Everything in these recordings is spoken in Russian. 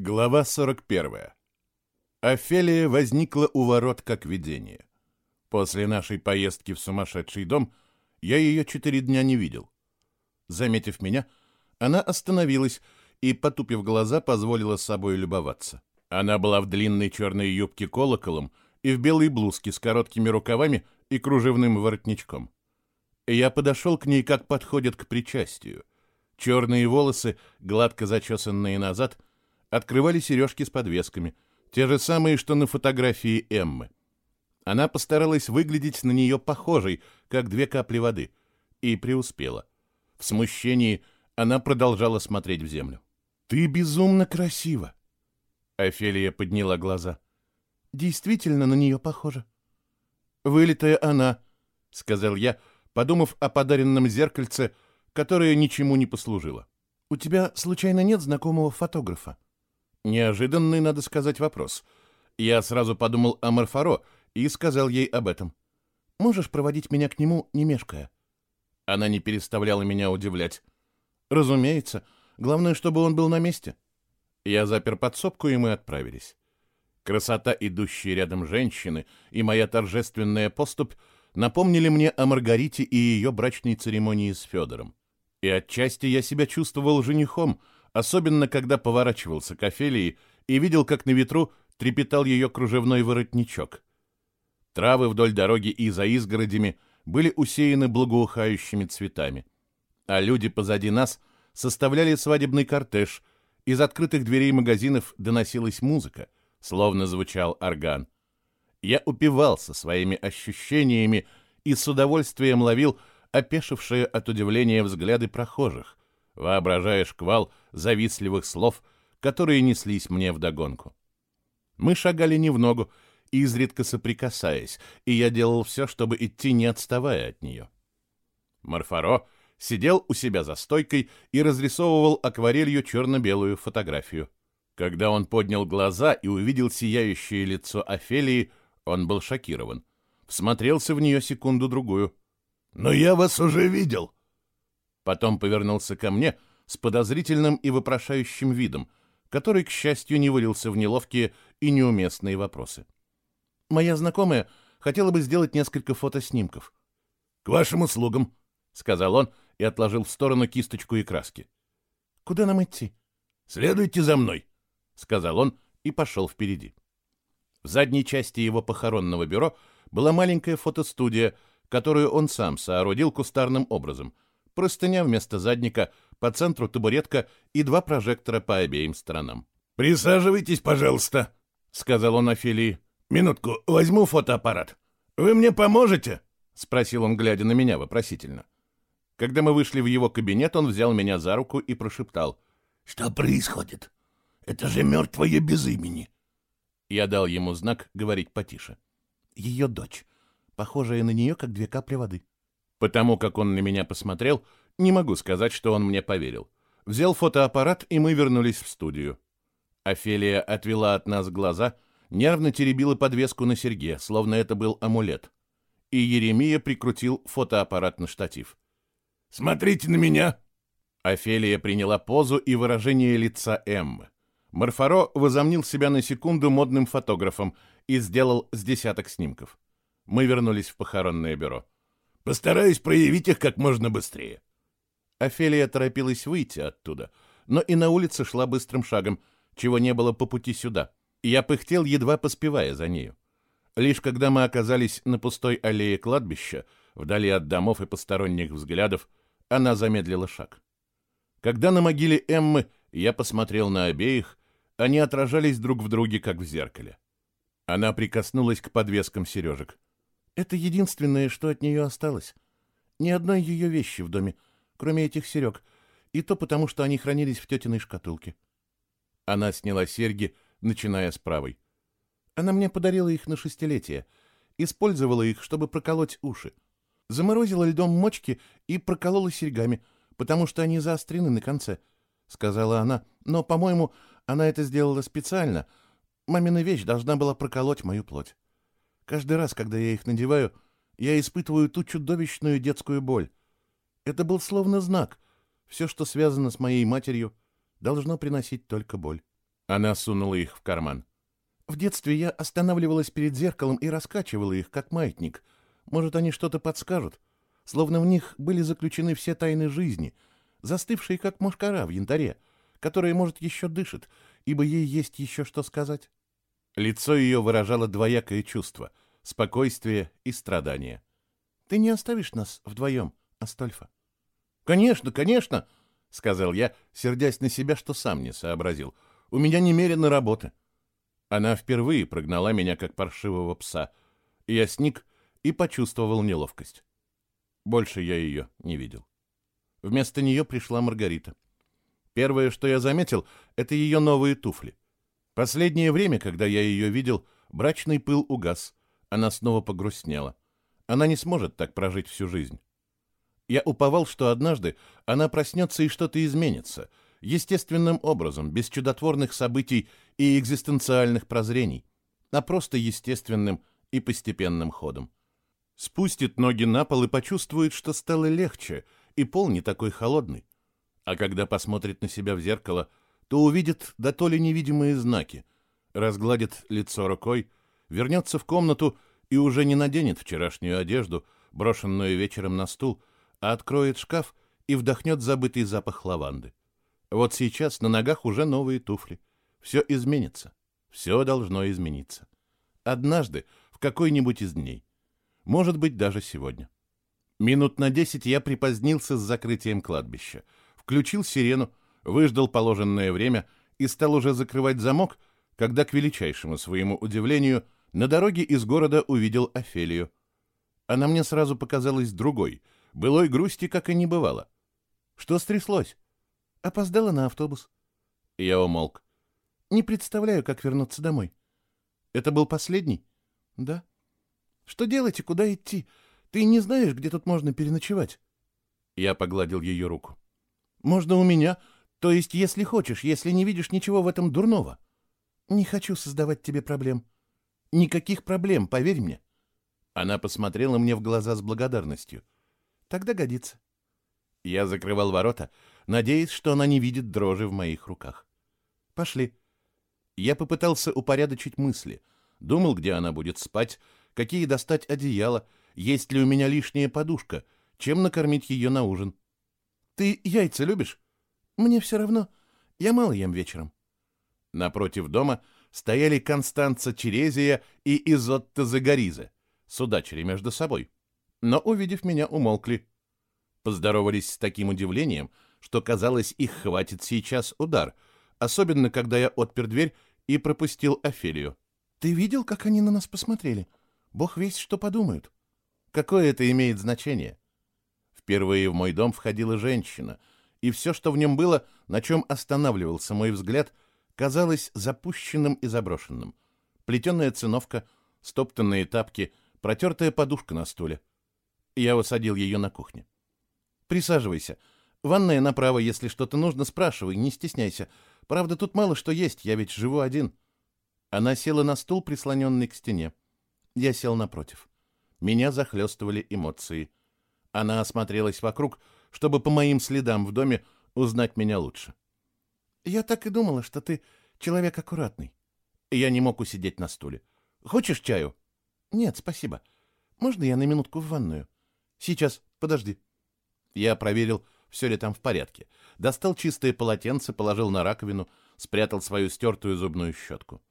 Глава 41. Офелия возникла у ворот как видение. После нашей поездки в сумасшедший дом я ее четыре дня не видел. Заметив меня, она остановилась и, потупив глаза, позволила с собой любоваться. Она была в длинной черной юбке колоколом и в белой блузке с короткими рукавами и кружевным воротничком. Я подошел к ней, как подходит к причастию. Черные волосы, гладко зачесанные назад, открывали сережки с подвесками, те же самые, что на фотографии Эммы. Она постаралась выглядеть на нее похожей, как две капли воды, и преуспела. В смущении она продолжала смотреть в землю. «Ты безумно красива!» Офелия подняла глаза. «Действительно на нее похожа». «Вылитая она», — сказал я, подумав о подаренном зеркальце, которое ничему не послужило. «У тебя, случайно, нет знакомого фотографа?» Неожиданный, надо сказать, вопрос. Я сразу подумал о Марфаро и сказал ей об этом. «Можешь проводить меня к нему, не мешкая?» Она не переставляла меня удивлять. «Разумеется. Главное, чтобы он был на месте». Я запер подсобку, и мы отправились. Красота идущей рядом женщины и моя торжественная поступь напомнили мне о Маргарите и ее брачной церемонии с Федором. И отчасти я себя чувствовал женихом, особенно когда поворачивался к Офелии и видел, как на ветру трепетал ее кружевной воротничок. Травы вдоль дороги и за изгородями были усеяны благоухающими цветами, а люди позади нас составляли свадебный кортеж, из открытых дверей магазинов доносилась музыка, словно звучал орган. Я упивался своими ощущениями и с удовольствием ловил опешившие от удивления взгляды прохожих, воображая шквал завистливых слов, которые неслись мне вдогонку. Мы шагали не в ногу, изредка соприкасаясь, и я делал все, чтобы идти, не отставая от нее. Марфаро сидел у себя за стойкой и разрисовывал акварелью черно-белую фотографию. Когда он поднял глаза и увидел сияющее лицо Офелии, он был шокирован. Всмотрелся в нее секунду-другую. «Но я вас уже видел!» Потом повернулся ко мне с подозрительным и вопрошающим видом, который, к счастью, не вылился в неловкие и неуместные вопросы. «Моя знакомая хотела бы сделать несколько фотоснимков». «К вашим услугам», — сказал он и отложил в сторону кисточку и краски. «Куда нам идти?» «Следуйте за мной», — сказал он и пошел впереди. В задней части его похоронного бюро была маленькая фотостудия, которую он сам соорудил кустарным образом — простыня вместо задника, по центру табуретка и два прожектора по обеим сторонам. «Присаживайтесь, пожалуйста», — сказал он Офелии. «Минутку, возьму фотоаппарат. Вы мне поможете?» — спросил он, глядя на меня вопросительно. Когда мы вышли в его кабинет, он взял меня за руку и прошептал. «Что происходит? Это же мертвое без имени». Я дал ему знак говорить потише. «Ее дочь, похожая на нее, как две капли воды». Потому как он на меня посмотрел, не могу сказать, что он мне поверил. Взял фотоаппарат, и мы вернулись в студию. Офелия отвела от нас глаза, нервно теребила подвеску на серьге, словно это был амулет. И Еремия прикрутил фотоаппарат на штатив. «Смотрите на меня!» Офелия приняла позу и выражение лица Эммы. Марфаро возомнил себя на секунду модным фотографом и сделал с десяток снимков. Мы вернулись в похоронное бюро. Постараюсь проявить их как можно быстрее. Офелия торопилась выйти оттуда, но и на улице шла быстрым шагом, чего не было по пути сюда. Я пыхтел, едва поспевая за нею. Лишь когда мы оказались на пустой аллее кладбища, вдали от домов и посторонних взглядов, она замедлила шаг. Когда на могиле Эммы я посмотрел на обеих, они отражались друг в друге, как в зеркале. Она прикоснулась к подвескам сережек. Это единственное, что от нее осталось. Ни одной ее вещи в доме, кроме этих серег, и то потому, что они хранились в тетиной шкатулке. Она сняла серьги, начиная с правой. Она мне подарила их на шестилетие, использовала их, чтобы проколоть уши. Заморозила льдом мочки и проколола серьгами, потому что они заострены на конце, — сказала она. Но, по-моему, она это сделала специально. Мамина вещь должна была проколоть мою плоть. Каждый раз, когда я их надеваю, я испытываю ту чудовищную детскую боль. Это был словно знак. Все, что связано с моей матерью, должно приносить только боль. Она сунула их в карман. В детстве я останавливалась перед зеркалом и раскачивала их, как маятник. Может, они что-то подскажут? Словно в них были заключены все тайны жизни, застывшие, как мушкара в янтаре, которая, может, еще дышит, ибо ей есть еще что сказать. Лицо ее выражало двоякое чувство — спокойствие и страдание. «Ты не оставишь нас вдвоем, Астольфа?» «Конечно, конечно!» — сказал я, сердясь на себя, что сам не сообразил. «У меня немерено работы». Она впервые прогнала меня, как паршивого пса. Я сник и почувствовал неловкость. Больше я ее не видел. Вместо нее пришла Маргарита. Первое, что я заметил, это ее новые туфли. Последнее время, когда я ее видел, брачный пыл угас. Она снова погрустнела. Она не сможет так прожить всю жизнь. Я уповал, что однажды она проснется и что-то изменится, естественным образом, без чудотворных событий и экзистенциальных прозрений, а просто естественным и постепенным ходом. Спустит ноги на пол и почувствует, что стало легче, и пол не такой холодный. А когда посмотрит на себя в зеркало, то увидит да то ли невидимые знаки, разгладит лицо рукой, вернется в комнату и уже не наденет вчерашнюю одежду, брошенную вечером на стул, а откроет шкаф и вдохнет забытый запах лаванды. Вот сейчас на ногах уже новые туфли. Все изменится. Все должно измениться. Однажды, в какой-нибудь из дней. Может быть, даже сегодня. Минут на десять я припозднился с закрытием кладбища. Включил сирену, выждал положенное время и стал уже закрывать замок, когда, к величайшему своему удивлению, на дороге из города увидел Офелию. Она мне сразу показалась другой, былой грусти, как и не бывало. Что стряслось? Опоздала на автобус. Я умолк. Не представляю, как вернуться домой. Это был последний? Да. Что делать и куда идти? Ты не знаешь, где тут можно переночевать? Я погладил ее руку. Можно у меня, то есть, если хочешь, если не видишь ничего в этом дурного. Не хочу создавать тебе проблем. Никаких проблем, поверь мне. Она посмотрела мне в глаза с благодарностью. Тогда годится. Я закрывал ворота, надеясь, что она не видит дрожи в моих руках. Пошли. Я попытался упорядочить мысли. Думал, где она будет спать, какие достать одеяла, есть ли у меня лишняя подушка, чем накормить ее на ужин. Ты яйца любишь? Мне все равно. Я мало ем вечером. Напротив дома стояли Констанца Черезия и Изотта Загориза, судачили между собой. Но, увидев меня, умолкли. Поздоровались с таким удивлением, что, казалось, их хватит сейчас удар, особенно когда я отпер дверь и пропустил Офелию. «Ты видел, как они на нас посмотрели? Бог весь что подумают». «Какое это имеет значение?» Впервые в мой дом входила женщина, и все, что в нем было, на чем останавливался мой взгляд, казалось запущенным и заброшенным. Плетеная циновка, стоптанные тапки, протертая подушка на стуле. Я усадил ее на кухне. «Присаживайся. Ванная направо, если что-то нужно, спрашивай, не стесняйся. Правда, тут мало что есть, я ведь живу один». Она села на стул, прислоненный к стене. Я сел напротив. Меня захлестывали эмоции. Она осмотрелась вокруг, чтобы по моим следам в доме узнать меня лучше. «Я так и думала, что ты человек аккуратный». Я не мог усидеть на стуле. «Хочешь чаю?» «Нет, спасибо. Можно я на минутку в ванную?» «Сейчас, подожди». Я проверил, все ли там в порядке. Достал чистое полотенце, положил на раковину, спрятал свою стертую зубную щетку.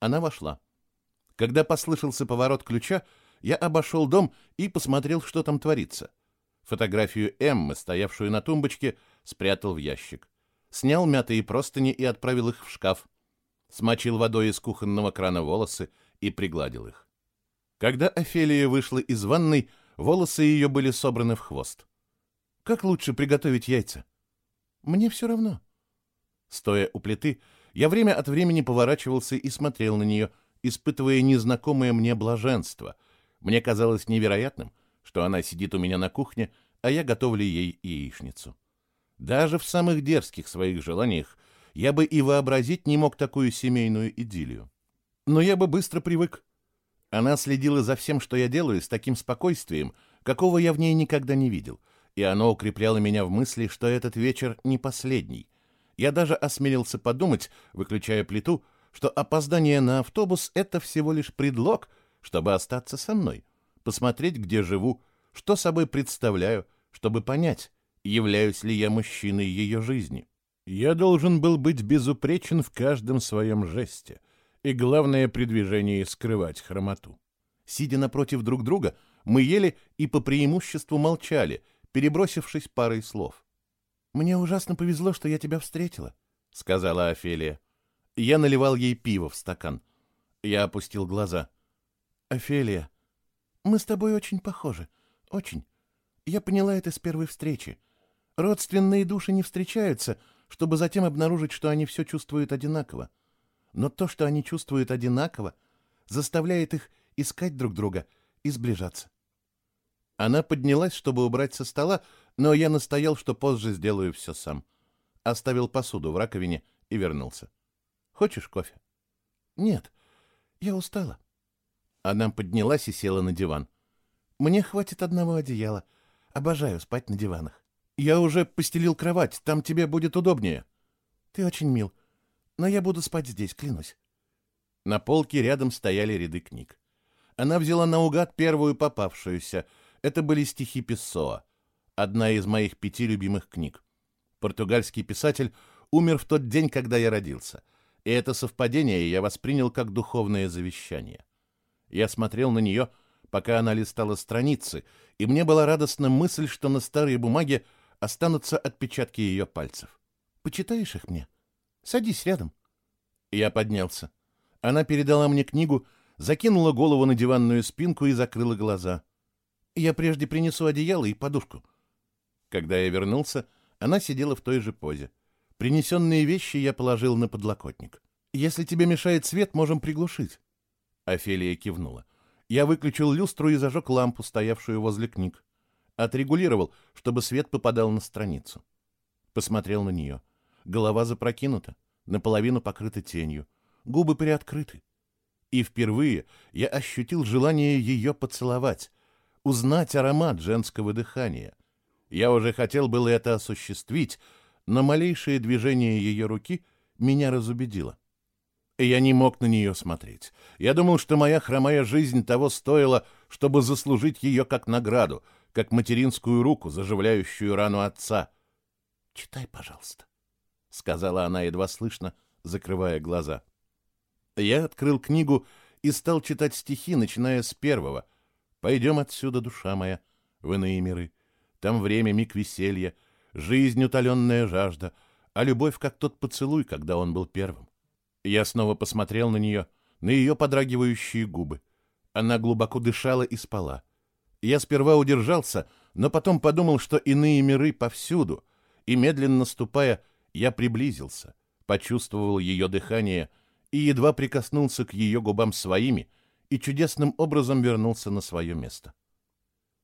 Она вошла. Когда послышался поворот ключа, я обошел дом и посмотрел, что там творится. Фотографию Эммы, стоявшую на тумбочке, спрятал в ящик. Снял мятые простыни и отправил их в шкаф. Смочил водой из кухонного крана волосы и пригладил их. Когда Офелия вышла из ванной, волосы ее были собраны в хвост. Как лучше приготовить яйца? Мне все равно. Стоя у плиты, я время от времени поворачивался и смотрел на нее, испытывая незнакомое мне блаженство. Мне казалось невероятным, что она сидит у меня на кухне, а я готовлю ей яичницу. Даже в самых дерзких своих желаниях я бы и вообразить не мог такую семейную идиллию. Но я бы быстро привык. Она следила за всем, что я делаю, с таким спокойствием, какого я в ней никогда не видел — и оно укрепляло меня в мысли, что этот вечер не последний. Я даже осмелился подумать, выключая плиту, что опоздание на автобус — это всего лишь предлог, чтобы остаться со мной, посмотреть, где живу, что собой представляю, чтобы понять, являюсь ли я мужчиной ее жизни. Я должен был быть безупречен в каждом своем жесте, и главное при движении скрывать хромоту. Сидя напротив друг друга, мы ели и по преимуществу молчали, перебросившись парой слов. «Мне ужасно повезло, что я тебя встретила», — сказала Офелия. Я наливал ей пиво в стакан. Я опустил глаза. «Офелия, мы с тобой очень похожи. Очень. Я поняла это с первой встречи. Родственные души не встречаются, чтобы затем обнаружить, что они все чувствуют одинаково. Но то, что они чувствуют одинаково, заставляет их искать друг друга и сближаться. Она поднялась, чтобы убрать со стола, но я настоял, что позже сделаю все сам. Оставил посуду в раковине и вернулся. «Хочешь кофе?» «Нет, я устала». Она поднялась и села на диван. «Мне хватит одного одеяла. Обожаю спать на диванах». «Я уже постелил кровать, там тебе будет удобнее». «Ты очень мил, но я буду спать здесь, клянусь». На полке рядом стояли ряды книг. Она взяла наугад первую попавшуюся. Это были стихи Пессоа, одна из моих пяти любимых книг. Португальский писатель умер в тот день, когда я родился, и это совпадение я воспринял как духовное завещание. Я смотрел на нее, пока она листала страницы, и мне была радостна мысль, что на старой бумаге останутся отпечатки ее пальцев. «Почитаешь их мне? Садись рядом». Я поднялся. Она передала мне книгу, закинула голову на диванную спинку и закрыла глаза. «Я прежде принесу одеяло и подушку». Когда я вернулся, она сидела в той же позе. Принесенные вещи я положил на подлокотник. «Если тебе мешает свет, можем приглушить». Офелия кивнула. Я выключил люстру и зажег лампу, стоявшую возле книг. Отрегулировал, чтобы свет попадал на страницу. Посмотрел на нее. Голова запрокинута, наполовину покрыта тенью. Губы приоткрыты. И впервые я ощутил желание ее поцеловать, узнать аромат женского дыхания. Я уже хотел было это осуществить, но малейшее движение ее руки меня разубедило. И я не мог на нее смотреть. Я думал, что моя хромая жизнь того стоила, чтобы заслужить ее как награду, как материнскую руку, заживляющую рану отца. «Читай, пожалуйста», — сказала она едва слышно, закрывая глаза. Я открыл книгу и стал читать стихи, начиная с первого. «Пойдем отсюда, душа моя, в иные миры. Там время миг веселья, жизнь утоленная жажда, а любовь, как тот поцелуй, когда он был первым». Я снова посмотрел на нее, на ее подрагивающие губы. Она глубоко дышала и спала. Я сперва удержался, но потом подумал, что иные миры повсюду, и, медленно ступая, я приблизился, почувствовал ее дыхание и едва прикоснулся к ее губам своими и чудесным образом вернулся на свое место.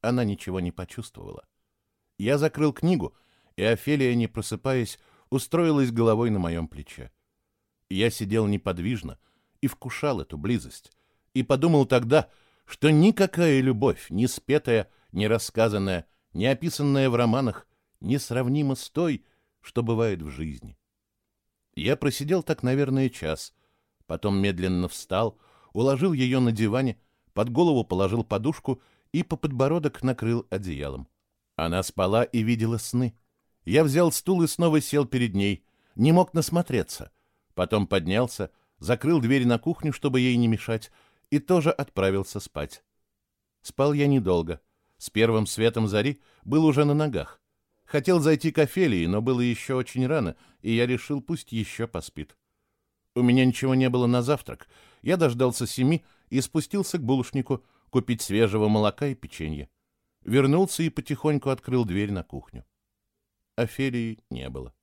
Она ничего не почувствовала. Я закрыл книгу, и Офелия, не просыпаясь, устроилась головой на моем плече. Я сидел неподвижно и вкушал эту близость, и подумал тогда, что никакая любовь, ни спетая, ни рассказанная, ни описанная в романах, не сравнима с той, что бывает в жизни. Я просидел так, наверное, час, потом медленно встал, уложил ее на диване, под голову положил подушку и по подбородок накрыл одеялом. Она спала и видела сны. Я взял стул и снова сел перед ней, не мог насмотреться. Потом поднялся, закрыл дверь на кухню, чтобы ей не мешать, и тоже отправился спать. Спал я недолго. С первым светом зари был уже на ногах. Хотел зайти к Офелии, но было еще очень рано, и я решил, пусть еще поспит. У меня ничего не было на завтрак. Я дождался семи и спустился к булочнику купить свежего молока и печенье. Вернулся и потихоньку открыл дверь на кухню. Офелии не было.